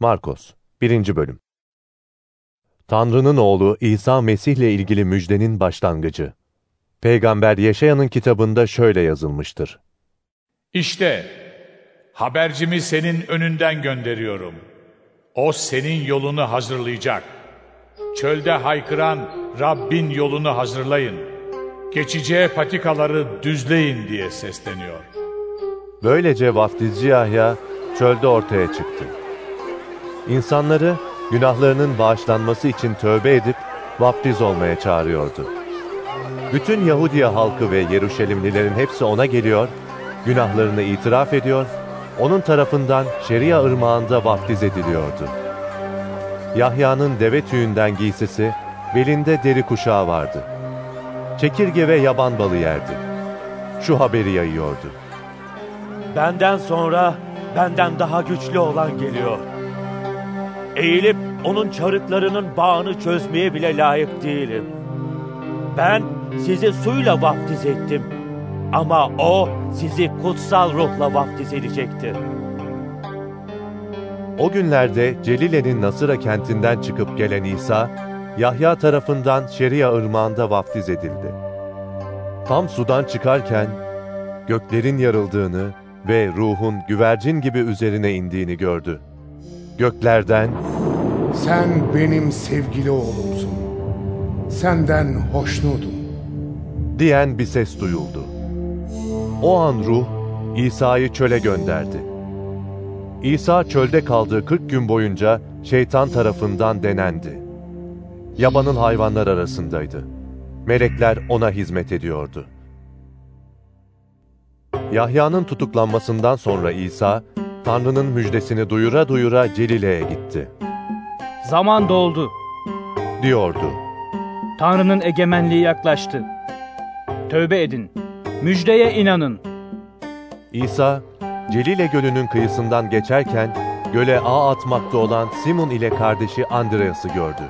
Markos 1. Bölüm Tanrı'nın oğlu İsa Mesih ile ilgili müjdenin başlangıcı. Peygamber Yeşaya'nın kitabında şöyle yazılmıştır. İşte habercimi senin önünden gönderiyorum. O senin yolunu hazırlayacak. Çölde haykıran Rabbin yolunu hazırlayın. Geçeceği patikaları düzleyin diye sesleniyor. Böylece vaftizci Yahya çölde ortaya çıktı. İnsanları günahlarının bağışlanması için tövbe edip vaftiz olmaya çağırıyordu. Bütün Yahudiye halkı ve Yeruşalimlilerin hepsi ona geliyor, günahlarını itiraf ediyor, onun tarafından Şeria ırmağında vaftiz ediliyordu. Yahya'nın deve tüyünden giysisi, belinde deri kuşağı vardı. Çekirge ve yaban balı yerdi. Şu haberi yayıyordu. Benden sonra benden daha güçlü olan geliyor. Eğilip onun çarıklarının bağını çözmeye bile layık değilim. Ben sizi suyla vaftiz ettim. Ama o sizi kutsal ruhla vaftiz edecektir. O günlerde Celile'nin Nasıra kentinden çıkıp gelen İsa, Yahya tarafından Şeria ırmağında vaftiz edildi. Tam sudan çıkarken, göklerin yarıldığını ve ruhun güvercin gibi üzerine indiğini gördü. Göklerden, Sen benim sevgili oğlumsun. Senden hoşnutum. diyen bir ses duyuldu. O an ruh, İsa'yı çöle gönderdi. İsa çölde kaldığı 40 gün boyunca şeytan tarafından denendi. Yabanın hayvanlar arasındaydı. Melekler ona hizmet ediyordu. Yahya'nın tutuklanmasından sonra İsa, Tanrı'nın müjdesini duyura duyura Celile'ye gitti. Zaman doldu. Diyordu. Tanrı'nın egemenliği yaklaştı. Tövbe edin. Müjdeye inanın. İsa, Celile Gölü'nün kıyısından geçerken göle ağ atmakta olan Simon ile kardeşi Andreas'ı gördü.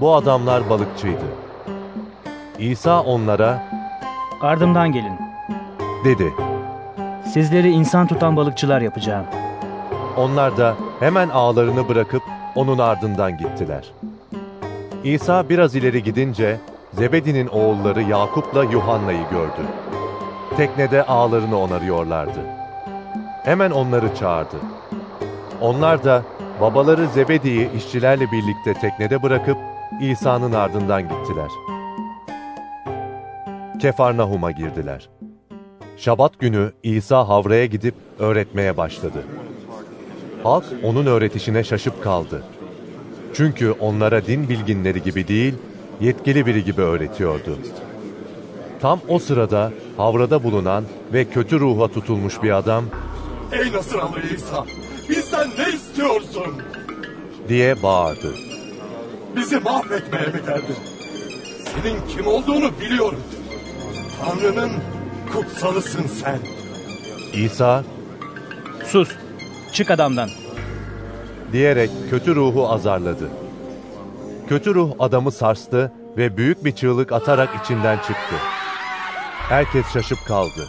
Bu adamlar balıkçıydı. İsa onlara Ardımdan gelin. dedi. Sizleri insan tutan balıkçılar yapacağım. Onlar da hemen ağlarını bırakıp onun ardından gittiler. İsa biraz ileri gidince Zebedi'nin oğulları Yakup'la Yuhanna'yı gördü. Teknede ağlarını onarıyorlardı. Hemen onları çağırdı. Onlar da babaları Zebedi'yi işçilerle birlikte teknede bırakıp İsa'nın ardından gittiler. Kefarnahum'a girdiler. Şabat günü İsa havraya gidip öğretmeye başladı. Halk onun öğretişine şaşıp kaldı. Çünkü onlara din bilginleri gibi değil, yetkili biri gibi öğretiyordu. Tam o sırada havrada bulunan ve kötü ruha tutulmuş bir adam Ey Nasıralı İsa! Bizden ne istiyorsun? diye bağırdı. Bizi mahvetmeye mi geldin? Senin kim olduğunu biliyorum. Tanrı'nın kutsalısın sen. İsa Sus. Çık adamdan. diyerek kötü ruhu azarladı. Kötü ruh adamı sarstı ve büyük bir çığlık atarak içinden çıktı. Herkes şaşıp kaldı.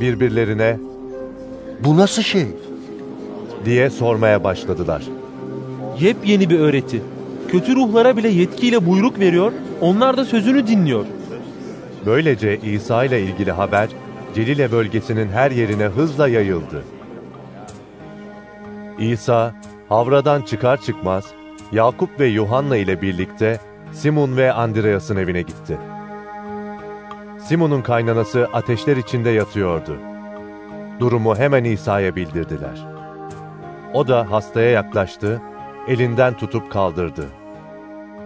Birbirlerine Bu nasıl şey? diye sormaya başladılar. Yepyeni bir öğreti. Kötü ruhlara bile yetkiyle buyruk veriyor, onlar da sözünü dinliyor. Böylece İsa ile ilgili haber Celile bölgesinin her yerine hızla yayıldı. İsa havradan çıkar çıkmaz Yakup ve Yuhanna ile birlikte Simon ve Andreas'ın evine gitti. Simon'un kaynanası ateşler içinde yatıyordu. Durumu hemen İsa'ya bildirdiler. O da hastaya yaklaştı, elinden tutup kaldırdı.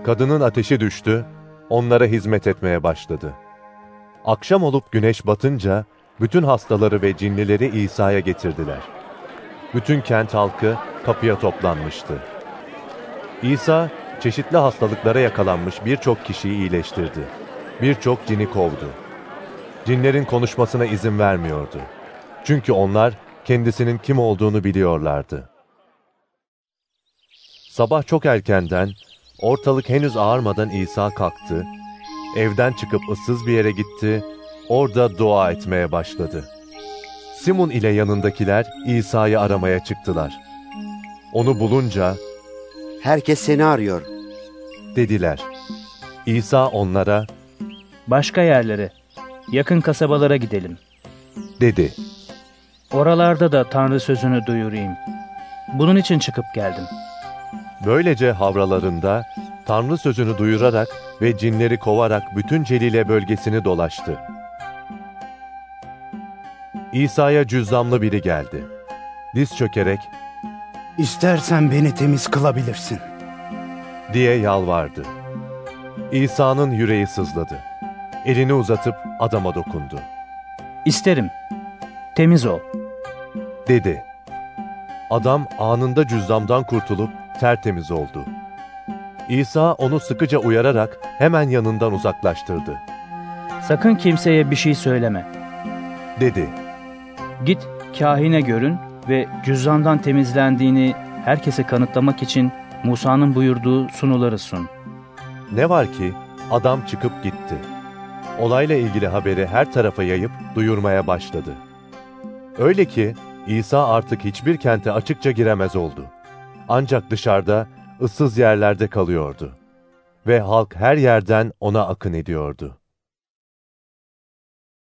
Kadının ateşi düştü, onlara hizmet etmeye başladı. Akşam olup güneş batınca bütün hastaları ve cinlileri İsa'ya getirdiler. Bütün kent halkı kapıya toplanmıştı. İsa çeşitli hastalıklara yakalanmış birçok kişiyi iyileştirdi. Birçok cini kovdu. Cinlerin konuşmasına izin vermiyordu. Çünkü onlar kendisinin kim olduğunu biliyorlardı. Sabah çok erkenden, ortalık henüz ağarmadan İsa kalktı, evden çıkıp ıssız bir yere gitti, orada dua etmeye başladı. Simon ile yanındakiler İsa'yı aramaya çıktılar. Onu bulunca Herkes seni arıyor. dediler. İsa onlara Başka yerlere, yakın kasabalara gidelim. dedi. Oralarda da Tanrı sözünü duyurayım. Bunun için çıkıp geldim. Böylece havralarında Tanrı sözünü duyurarak ve cinleri kovarak bütün Celile bölgesini dolaştı. İsa'ya cüzzamlı biri geldi. Diz çökerek İstersen beni temiz kılabilirsin. diye yalvardı. İsa'nın yüreği sızladı. Elini uzatıp adama dokundu. İsterim. Temiz ol. Dedi. Adam anında cüzzamdan kurtulup tertemiz oldu. İsa onu sıkıca uyararak hemen yanından uzaklaştırdı. Sakın kimseye bir şey söyleme. Dedi. Git kahine görün ve cüzdandan temizlendiğini herkese kanıtlamak için Musa'nın buyurduğu sunuları sun. Ne var ki adam çıkıp gitti. Olayla ilgili haberi her tarafa yayıp duyurmaya başladı. Öyle ki İsa artık hiçbir kente açıkça giremez oldu. Ancak dışarıda ıssız yerlerde kalıyordu. Ve halk her yerden ona akın ediyordu.